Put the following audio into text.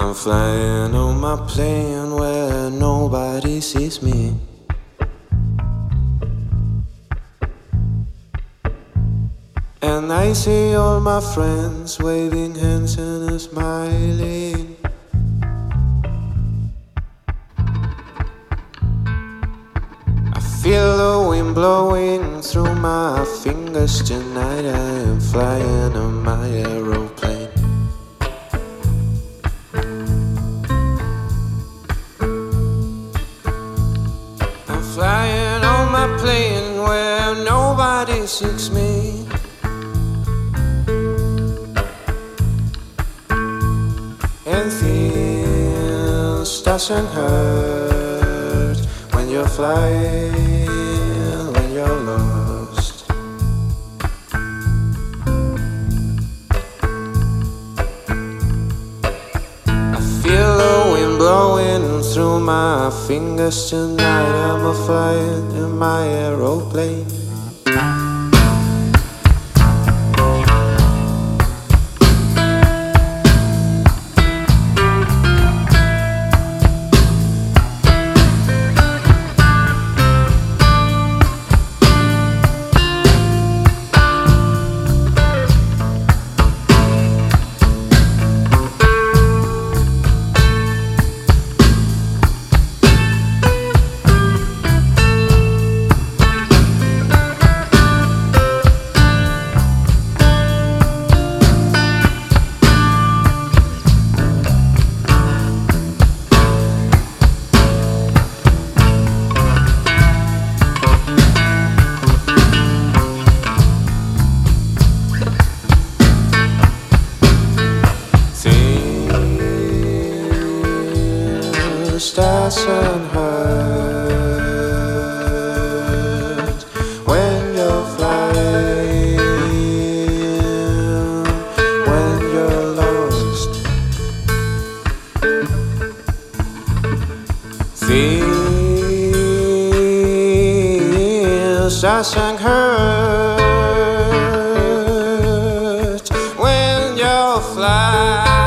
I'm flying on my plane where nobody sees me. And I see all my friends waving hands and smiling. I feel the wind blowing through my fingers tonight. I am flying on my aeroplane. Seeks me. And this doesn't hurt when you're flying, when you're lost. I feel the wind blowing through my fingers tonight. I'm a flying in my aeroplane. stars unheard when you're flying, when you're lost. Feel stars unheard when you're flying.